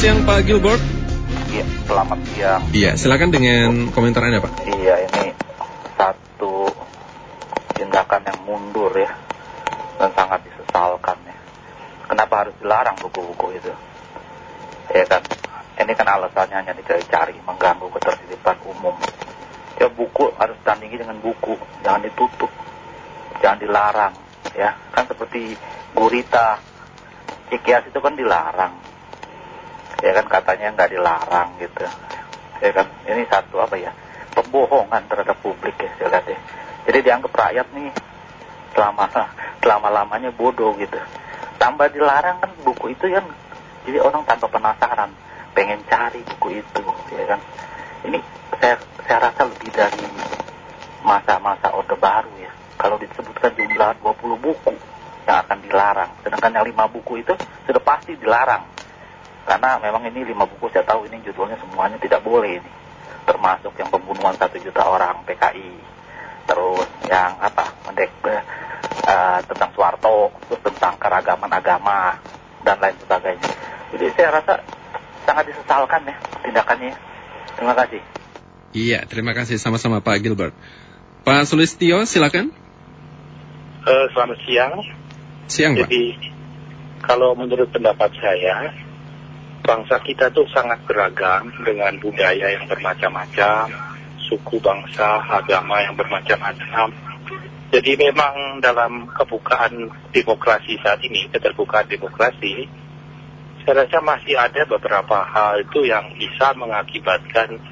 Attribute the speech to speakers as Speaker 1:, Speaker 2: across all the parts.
Speaker 1: siang Pak Gilbert.
Speaker 2: Iya, selamat siang.
Speaker 1: Iya, silakan dengan komentar Anda Pak.
Speaker 2: Iya, ini satu tindakan yang mundur ya dan sangat disesalkan ya. Kenapa harus dilarang buku-buku itu? Ya kan, ini kan alasannya hanya dicari-cari, mengganggu ketertiban umum. Ya buku harus tandingi dengan buku, jangan ditutup, jangan dilarang. Ya, kan seperti gurita, Ikias itu kan dilarang. Ya kan katanya nggak dilarang gitu. Ya kan, ini satu apa ya, pembohongan terhadap publik ya saya lihat ya. Jadi dianggap rakyat nih selama selama lamanya bodoh gitu. Tambah dilarang kan buku itu kan jadi orang tanpa penasaran pengen cari buku itu ya kan. Ini saya saya rasa lebih dari masa-masa orde baru ya. Kalau disebutkan jumlah 20 buku yang akan dilarang, sedangkan yang 5 buku itu sudah pasti dilarang. Karena memang ini 5 buku saya tahu ini judulnya semuanya tidak boleh ini. Termasuk yang pembunuhan satu juta orang PKI, terus yang apa mendek uh, tentang Soeharto, terus tentang keragaman agama dan lain sebagainya. Jadi saya rasa sangat disesalkan ya tindakannya. Terima kasih.
Speaker 1: Iya, terima kasih sama-sama Pak Gilbert. Pak Sulistio, silakan.
Speaker 3: Uh, selamat siang.
Speaker 1: Siang, Pak.
Speaker 3: Jadi, kalau menurut pendapat saya, bangsa kita tuh sangat beragam dengan budaya yang bermacam-macam, suku bangsa, agama yang bermacam-macam. Jadi memang dalam kebukaan demokrasi saat ini, keterbukaan demokrasi, saya rasa masih ada beberapa hal itu yang bisa mengakibatkan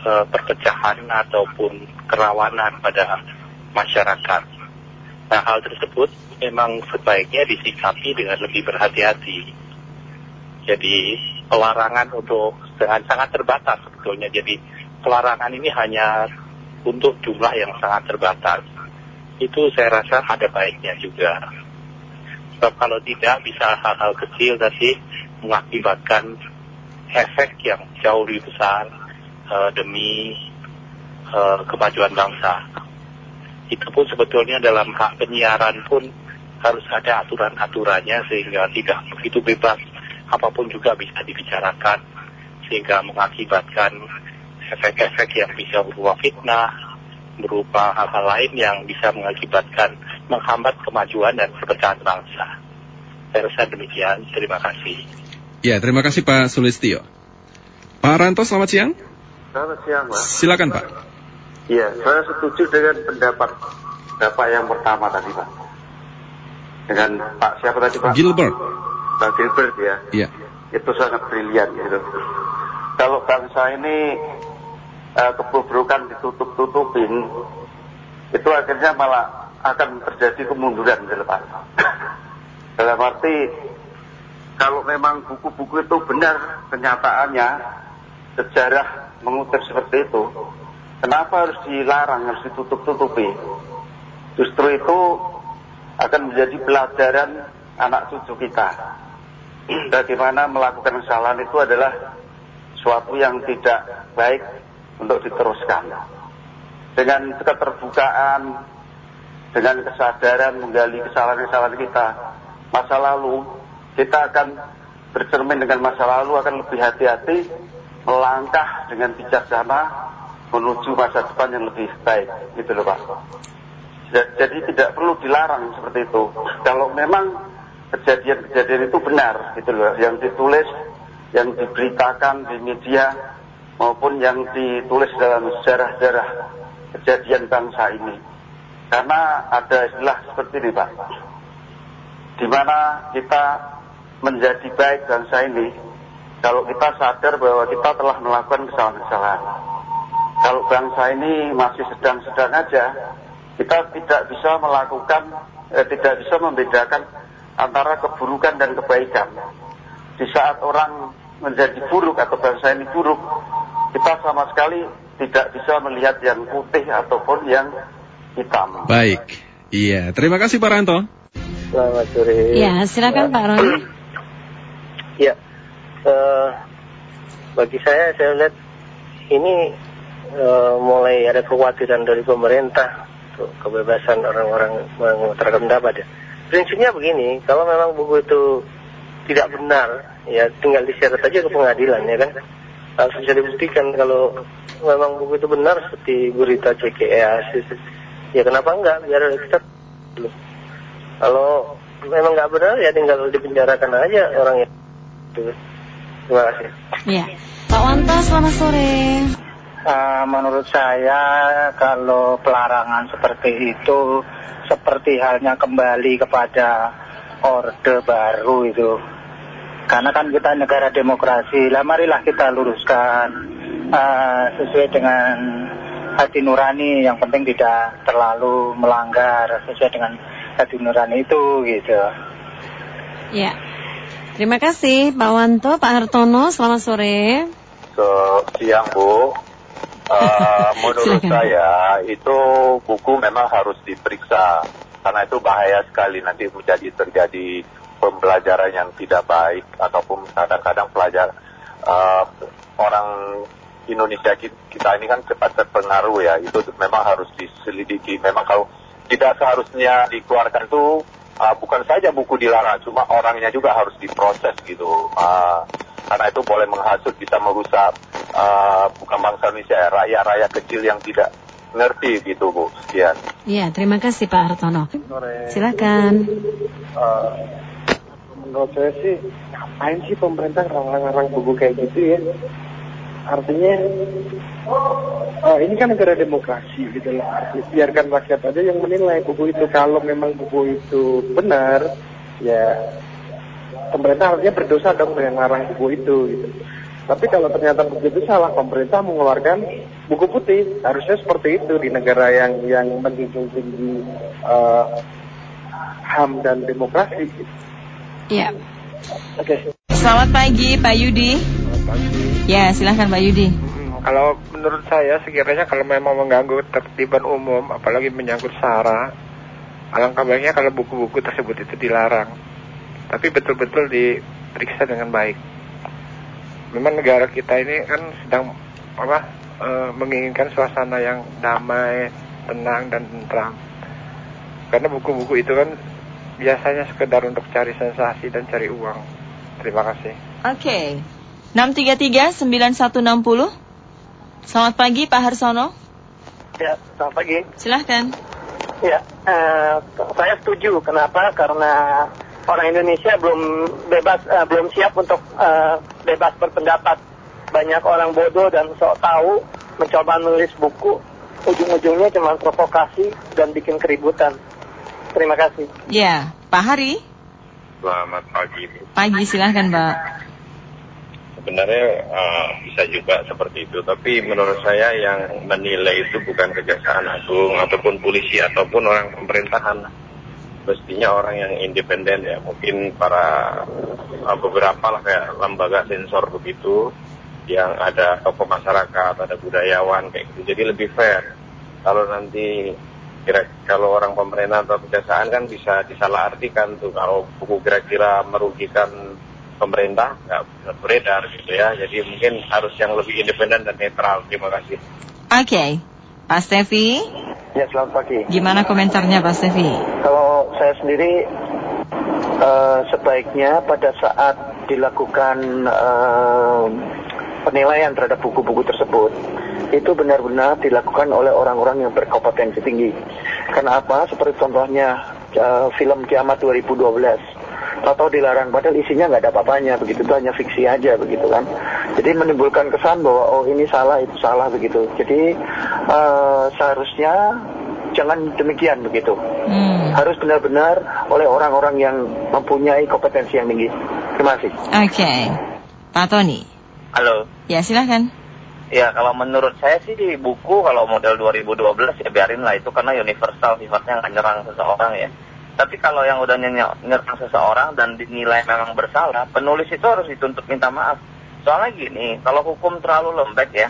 Speaker 3: uh, perpecahan ataupun kerawanan pada masyarakat. Nah, hal tersebut memang sebaiknya disikapi dengan lebih berhati-hati. Jadi, pelarangan untuk dengan sangat terbatas sebetulnya. Jadi, pelarangan ini hanya untuk jumlah yang sangat terbatas. Itu saya rasa ada baiknya juga. Sebab kalau tidak bisa hal-hal kecil tadi mengakibatkan efek yang jauh lebih besar uh, demi uh, kemajuan bangsa. Itu pun sebetulnya dalam hak penyiaran pun harus ada aturan-aturannya sehingga tidak begitu bebas apa pun juga bisa dibicarakan sehingga mengakibatkan efek-efek yang bisa berupa fitnah, berupa hal-hal lain yang bisa mengakibatkan menghambat kemajuan dan perpecahan bangsa. Saya rasa demikian. Terima kasih.
Speaker 1: Ya, terima kasih Pak Sulistio. Pak Ranto, selamat siang.
Speaker 4: Selamat siang, Pak.
Speaker 1: Silakan, Pak.
Speaker 4: Iya, saya setuju dengan pendapat Bapak yang pertama tadi, Pak. Dengan Pak siapa tadi, Pak?
Speaker 1: Gilbert.
Speaker 4: Pak Gilbert ya.
Speaker 1: Iya.
Speaker 4: Itu sangat brilian gitu. Kalau bangsa ini uh, kebobrokan ditutup-tutupin, itu akhirnya malah akan terjadi kemunduran gitu, Pak. Dalam arti kalau memang buku-buku itu benar kenyataannya sejarah mengutip seperti itu, kenapa harus dilarang, harus ditutup-tutupi? Justru itu akan menjadi pelajaran anak cucu kita. Bagaimana melakukan kesalahan itu adalah suatu yang tidak baik untuk diteruskan. Dengan keterbukaan, dengan kesadaran menggali kesalahan-kesalahan kita, masa lalu, kita akan bercermin dengan masa lalu, akan lebih hati-hati, melangkah dengan bijaksana menuju masa depan yang lebih baik. Gitu loh Pak. Jadi tidak perlu dilarang seperti itu. Kalau memang kejadian-kejadian itu benar, gitu loh, yang ditulis, yang diberitakan di media maupun yang ditulis dalam sejarah-sejarah kejadian bangsa ini. Karena ada istilah seperti ini Pak, di mana kita menjadi baik bangsa ini kalau kita sadar bahwa kita telah melakukan kesalahan-kesalahan. Kalau bangsa ini masih sedang-sedang aja, kita tidak bisa melakukan, eh, tidak bisa membedakan antara keburukan dan kebaikan. Di saat orang menjadi buruk atau bangsa ini buruk, kita sama sekali tidak bisa melihat yang putih ataupun yang hitam.
Speaker 1: Baik, iya. Terima kasih Pak Ranto.
Speaker 5: Selamat sore.
Speaker 6: Ya, silakan Pak Roni.
Speaker 5: Ya, uh, bagi saya saya lihat ini uh, mulai ada kekhawatiran dari pemerintah untuk kebebasan orang-orang mengutarakan pendapat ya. Prinsipnya begini, kalau memang buku itu tidak benar
Speaker 7: ya tinggal diseret aja ke pengadilan ya kan. Harus bisa dibuktikan kalau memang buku itu benar seperti berita CKE ya kenapa enggak biar kita dulu. Kalau memang nggak benar ya tinggal dipenjarakan aja orangnya. Terima kasih.
Speaker 8: Iya. Pak Wanto, selamat sore.
Speaker 5: Uh, menurut saya kalau pelarangan seperti itu seperti halnya kembali kepada orde baru itu. Karena kan kita negara demokrasi, lah marilah kita luruskan uh, sesuai dengan hati nurani yang penting tidak terlalu melanggar sesuai dengan hati nurani itu gitu.
Speaker 8: Ya. Terima kasih Pak Wanto, Pak Hartono, selamat sore.
Speaker 9: So, siang Bu. Uh, menurut saya itu buku memang harus diperiksa. Karena itu bahaya sekali nanti menjadi terjadi pembelajaran yang tidak baik ataupun kadang-kadang pelajar uh, orang Indonesia kita ini kan cepat terpengaruh ya. Itu memang harus diselidiki. Memang kalau tidak seharusnya dikeluarkan itu uh, bukan saja buku dilarang cuma orangnya juga harus diproses gitu. Uh, karena itu boleh menghasut bisa merusak uh, bukan bangsa Indonesia rakyat-rakyat kecil yang tidak ngerti gitu Bu. Sekian.
Speaker 8: Iya, terima kasih Pak Hartono. Silakan.
Speaker 10: Uh, menurut saya sih ngapain sih pemerintah ngarang-ngarang buku kayak gitu ya? Artinya uh, ini kan negara demokrasi gitu loh. Biarkan rakyat aja yang menilai buku itu. Kalau memang buku itu benar, ya pemerintah harusnya berdosa dong dengan ngarang buku itu gitu. Tapi kalau ternyata begitu salah, pemerintah mengeluarkan buku putih. Harusnya seperti itu di negara yang yang menjunjung tinggi uh, HAM dan demokrasi.
Speaker 8: Iya.
Speaker 10: Oke. Okay.
Speaker 8: Selamat pagi Pak Yudi.
Speaker 10: Selamat pagi.
Speaker 8: Ya, silahkan Pak Yudi.
Speaker 10: Hmm, kalau menurut saya sekiranya kalau memang mengganggu tertiban umum, apalagi menyangkut sara, alangkah baiknya kalau buku-buku tersebut itu dilarang. Tapi betul-betul diperiksa dengan baik memang negara kita ini kan sedang apa e, menginginkan suasana yang damai, tenang dan tentram. Karena buku-buku itu kan biasanya sekedar untuk cari sensasi dan cari uang. Terima kasih.
Speaker 8: Oke. Okay. 633 9160. Selamat pagi Pak Harsono.
Speaker 7: Ya, selamat pagi.
Speaker 8: Silahkan.
Speaker 7: Ya, uh, saya setuju. Kenapa? Karena orang Indonesia belum bebas uh, belum siap untuk uh, bebas berpendapat. Banyak orang bodoh dan sok tahu mencoba nulis buku, ujung-ujungnya cuma provokasi dan bikin keributan. Terima kasih.
Speaker 8: Ya, Pak Hari.
Speaker 11: Selamat pagi.
Speaker 8: Pagi, silahkan Pak.
Speaker 11: Sebenarnya uh, bisa juga seperti itu, tapi menurut saya yang menilai itu bukan kejaksaan agung ataupun polisi ataupun orang pemerintahan mestinya orang yang independen ya. Mungkin para uh, beberapa lah kayak lembaga sensor begitu yang ada tokoh masyarakat ada budayawan kayak gitu. Jadi lebih fair. Kalau nanti kira kalau orang pemerintah atau kejaksaan kan bisa disalahartikan tuh. Kalau buku kira-kira merugikan pemerintah nggak beredar gitu ya. Jadi mungkin harus yang lebih independen dan netral. Terima kasih.
Speaker 8: Oke. Okay. Pak Stevi
Speaker 7: Ya, selamat pagi.
Speaker 8: Gimana komentarnya Pak Stevi?
Speaker 7: Kalau saya sendiri uh, sebaiknya pada saat dilakukan uh, penilaian terhadap buku-buku tersebut itu benar-benar dilakukan oleh orang-orang yang berkompetensi tinggi. Karena apa? Seperti contohnya uh, film Kiamat 2012 atau dilarang padahal isinya nggak ada apa-apanya begitu itu hanya fiksi aja begitu kan jadi menimbulkan kesan bahwa oh ini salah itu salah begitu jadi uh, seharusnya jangan demikian begitu hmm. harus benar-benar oleh orang-orang yang mempunyai kompetensi yang tinggi terima kasih
Speaker 8: oke okay. Pak Tony
Speaker 12: halo
Speaker 8: ya silahkan
Speaker 12: Ya kalau menurut saya sih buku kalau model 2012 ya biarin lah itu karena universal sifatnya nggak nyerang seseorang ya. Tapi kalau yang udah nyerang seseorang dan dinilai memang bersalah, penulis itu harus dituntut minta maaf. Soalnya gini, kalau hukum terlalu lembek ya,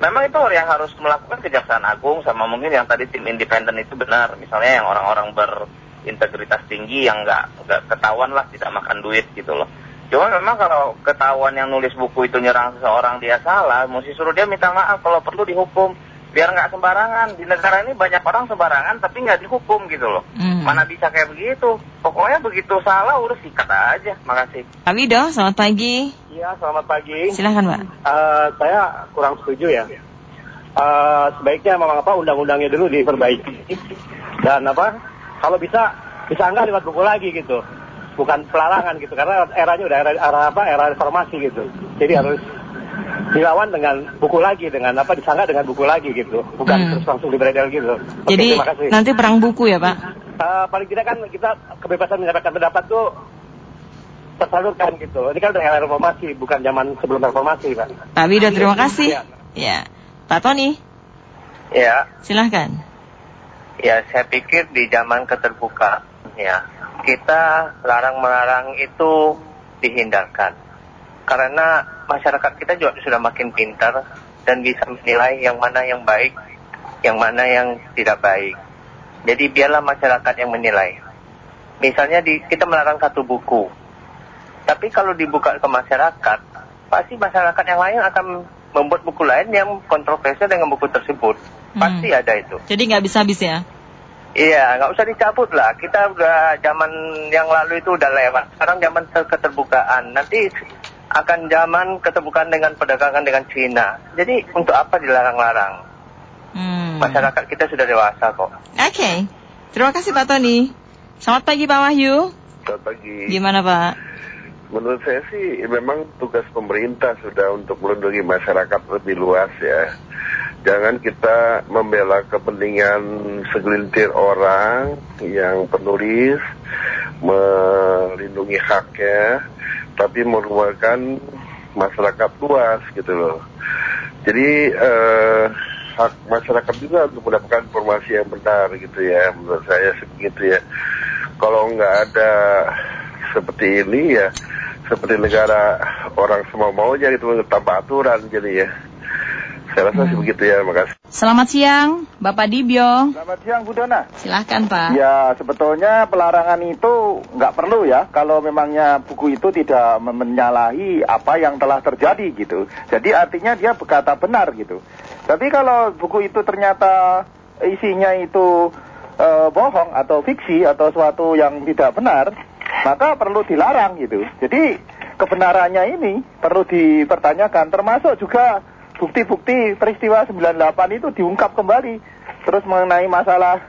Speaker 12: memang itu yang harus melakukan Kejaksaan Agung sama mungkin yang tadi tim independen itu benar. Misalnya yang orang-orang berintegritas tinggi yang nggak nggak ketahuan lah tidak makan duit gitu loh. Cuma memang kalau ketahuan yang nulis buku itu nyerang seseorang dia salah, mesti suruh dia minta maaf kalau perlu dihukum. Biar nggak sembarangan di negara ini banyak orang sembarangan tapi nggak dihukum gitu loh
Speaker 8: Hmm.
Speaker 12: mana bisa kayak begitu pokoknya begitu salah udah sikat aja makasih
Speaker 8: Pak Wido, selamat pagi.
Speaker 10: Iya, selamat pagi.
Speaker 8: Silahkan Pak.
Speaker 10: Eh, saya kurang setuju ya. Eh, sebaiknya memang apa undang-undangnya dulu diperbaiki dan apa kalau bisa bisa enggak lewat buku lagi gitu bukan pelarangan gitu karena eranya udah era, era apa era reformasi gitu jadi harus dilawan dengan buku lagi dengan apa disanggah dengan buku lagi gitu bukan
Speaker 8: Hmm.
Speaker 10: terus langsung dibredel gitu Oke,
Speaker 8: Jadi
Speaker 10: terima kasih
Speaker 8: nanti perang buku ya Pak?
Speaker 10: Eh, paling tidak kan kita kebebasan menyampaikan pendapat tuh tersalurkan gitu ini kan era reformasi bukan zaman sebelum reformasi pak
Speaker 8: Pak Wido, terima kasih.
Speaker 10: Iya.
Speaker 8: Ya. Pak Tony,
Speaker 12: ya
Speaker 8: silahkan.
Speaker 12: ya saya pikir di zaman keterbukaan ya kita larang melarang itu dihindarkan karena masyarakat kita juga sudah makin pintar dan bisa menilai yang mana yang baik yang mana yang tidak baik jadi biarlah masyarakat yang menilai misalnya di, kita melarang satu buku tapi kalau dibuka ke masyarakat pasti masyarakat yang lain akan membuat buku lain yang kontroversial dengan buku tersebut pasti ada itu
Speaker 8: Jadi nggak bisa habis ya?
Speaker 12: Iya, nggak usah dicabut lah. Kita udah zaman yang lalu itu udah lewat. Sekarang zaman ter- keterbukaan. Nanti akan zaman keterbukaan dengan perdagangan dengan Cina. Jadi untuk apa dilarang-larang?
Speaker 8: Hmm.
Speaker 12: Masyarakat kita sudah dewasa kok.
Speaker 8: Oke. Terima kasih Pak Tony. Selamat pagi Pak Wahyu.
Speaker 13: Selamat pagi.
Speaker 8: Gimana Pak?
Speaker 13: Menurut saya sih memang tugas pemerintah sudah untuk melindungi masyarakat lebih luas ya. Jangan kita membela kepentingan segelintir orang yang penulis melindungi haknya, tapi merupakan masyarakat luas gitu loh. Jadi eh, hak masyarakat juga untuk mendapatkan informasi yang benar gitu ya, menurut saya sebegitu ya. Kalau nggak ada seperti ini ya, seperti negara orang semua maunya gitu tanpa aturan jadi ya. Saya rasa sih begitu ya, makasih.
Speaker 8: Selamat siang, Bapak Dibyo.
Speaker 7: Selamat siang Bu Dona.
Speaker 8: Silahkan Pak.
Speaker 7: Ya sebetulnya pelarangan itu nggak perlu ya kalau memangnya buku itu tidak men- menyalahi apa yang telah terjadi gitu. Jadi artinya dia berkata benar gitu. Tapi kalau buku itu ternyata isinya itu eh, bohong atau fiksi atau suatu yang tidak benar, maka perlu dilarang gitu. Jadi kebenarannya ini perlu dipertanyakan termasuk juga bukti-bukti peristiwa 98 itu diungkap kembali. Terus mengenai masalah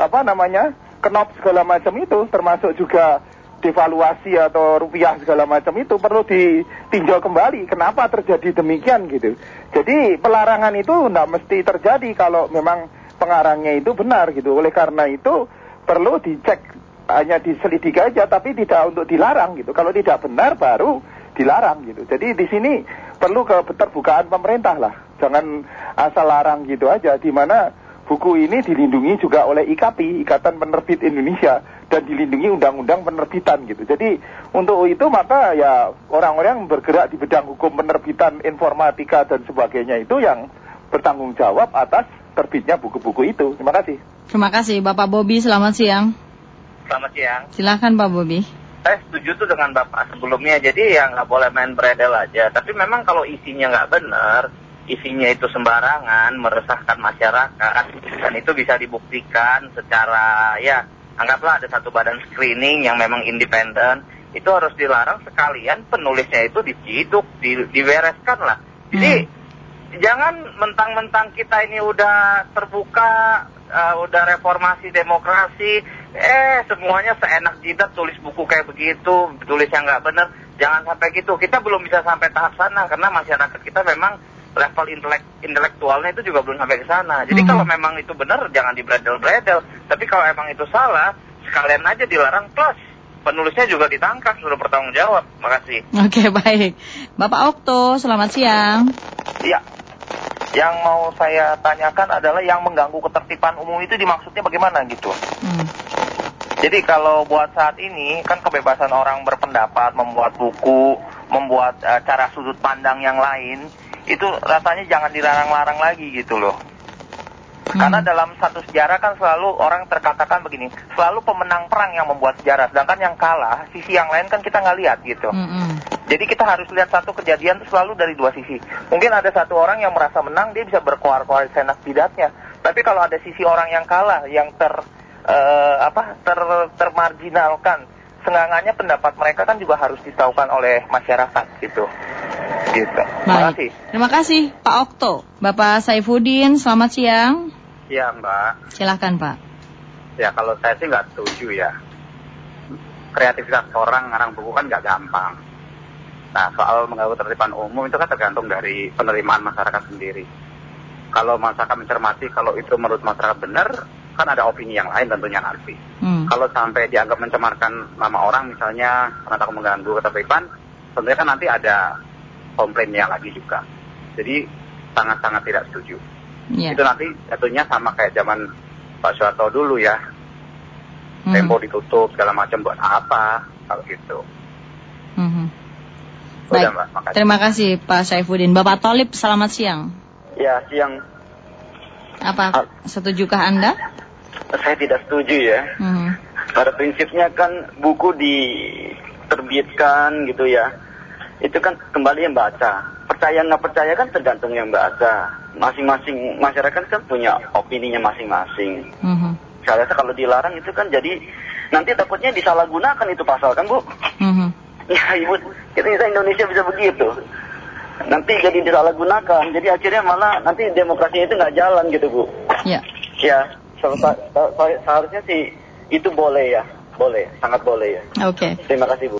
Speaker 7: apa namanya kenop segala macam itu termasuk juga devaluasi atau rupiah segala macam itu perlu ditinjau kembali. Kenapa terjadi demikian gitu? Jadi pelarangan itu tidak mesti terjadi kalau memang pengarangnya itu benar gitu. Oleh karena itu perlu dicek hanya diselidiki aja tapi tidak untuk dilarang gitu. Kalau tidak benar baru dilarang gitu. Jadi di sini perlu keterbukaan pemerintah lah jangan asal larang gitu aja di mana buku ini dilindungi juga oleh IKP, Ikatan Penerbit Indonesia, dan dilindungi undang-undang penerbitan gitu. Jadi untuk itu maka ya orang-orang yang bergerak di bidang hukum penerbitan informatika dan sebagainya itu yang bertanggung jawab atas terbitnya buku-buku itu. Terima kasih.
Speaker 8: Terima kasih Bapak Bobi, selamat siang.
Speaker 12: Selamat siang.
Speaker 8: Silahkan Pak Bobi.
Speaker 12: Saya setuju tuh dengan Bapak sebelumnya. Jadi ya nggak boleh main beredel aja. Tapi memang kalau isinya nggak benar, isinya itu sembarangan, meresahkan masyarakat, dan itu bisa dibuktikan secara ya anggaplah ada satu badan screening yang memang independen, itu harus dilarang sekalian penulisnya itu diciduk, di, dibereskan lah. Jadi jangan mentang-mentang kita ini udah terbuka, eh, udah reformasi demokrasi, eh semuanya seenak jidat tulis buku kayak begitu, tulis yang nggak benar. Jangan sampai gitu. Kita belum bisa sampai tahap sana karena masyarakat kita memang level intelek intelektualnya itu juga belum sampai ke sana. Jadi kalau memang itu benar jangan dibredel-bredel. Tapi kalau emang itu salah, sekalian aja dilarang plus penulisnya juga ditangkap sudah bertanggung jawab. Makasih.
Speaker 8: Oke baik. Bapak Okto, selamat siang.
Speaker 14: Iya. Yang mau saya tanyakan adalah yang mengganggu ketertiban umum itu dimaksudnya bagaimana gitu. Jadi kalau buat saat ini kan kebebasan orang berpendapat, membuat buku, membuat eh, cara sudut pandang yang lain, itu rasanya jangan dilarang-larang lagi gitu loh. Karena dalam satu sejarah kan selalu orang terkatakan begini, selalu pemenang perang yang membuat sejarah, sedangkan yang kalah, sisi yang lain kan kita nggak lihat gitu.
Speaker 8: Mm-mm.
Speaker 14: Jadi kita harus lihat satu kejadian itu selalu dari dua sisi. Mungkin ada satu orang yang merasa menang, dia bisa berkoar-koar senak jidatnya. Tapi kalau ada sisi orang yang kalah, yang ter eh, apa ter termarginalkan, senggangannya pendapat mereka kan juga harus ditahukan oleh masyarakat gitu. Gitu. Terima
Speaker 8: Baik.
Speaker 14: kasih.
Speaker 8: Terima kasih Pak Okto. Bapak Saifuddin, selamat siang.
Speaker 15: Iya Mbak,
Speaker 8: Silahkan Pak.
Speaker 15: ya kalau saya sih nggak setuju ya. Kreativitas orang ngarang buku kan nggak gampang. Nah soal mengganggu tertiban umum itu kan tergantung dari penerimaan masyarakat sendiri. Kalau masyarakat mencermati kalau itu menurut masyarakat benar, kan ada opini yang lain tentunya nanti.
Speaker 8: Hmm.
Speaker 15: Kalau sampai dianggap mencemarkan nama orang misalnya karena takut mengganggu ketertiban, tentunya kan nanti ada komplainnya lagi juga. Jadi sangat-sangat tidak setuju.
Speaker 8: Ya.
Speaker 15: Itu nanti jatuhnya sama kayak zaman Pak Soeharto dulu ya.
Speaker 8: Hmm.
Speaker 15: Tempo ditutup segala macam buat apa kalau gitu.
Speaker 8: Mhm.
Speaker 15: Udah,
Speaker 8: Baik.
Speaker 15: Mbak, makasih.
Speaker 8: Terima kasih Pak Saifuddin. Bapak Tolip, selamat siang.
Speaker 9: Ya, siang
Speaker 8: Apa setujukah Anda?
Speaker 9: saya tidak setuju ya.
Speaker 8: Mhm.
Speaker 9: Pada prinsipnya kan buku diterbitkan gitu ya. Itu kan kembali yang baca. Percaya nggak percaya kan tergantung yang baca. Masing-masing masyarakat kan punya opininya masing-masing.
Speaker 8: Mhm.
Speaker 9: Saya rasa kalau dilarang itu kan jadi nanti takutnya disalahgunakan itu pasal kan bu?
Speaker 8: Mhm.
Speaker 9: Ya ibu, kita Indonesia bisa begitu. Nanti jadi disalahgunakan. Jadi akhirnya malah nanti demokrasinya itu nggak jalan gitu bu.
Speaker 8: Ya.
Speaker 9: Ya, se- se- seharusnya sih itu boleh ya, boleh, sangat boleh ya.
Speaker 8: Oke.
Speaker 9: Terima kasih Bu.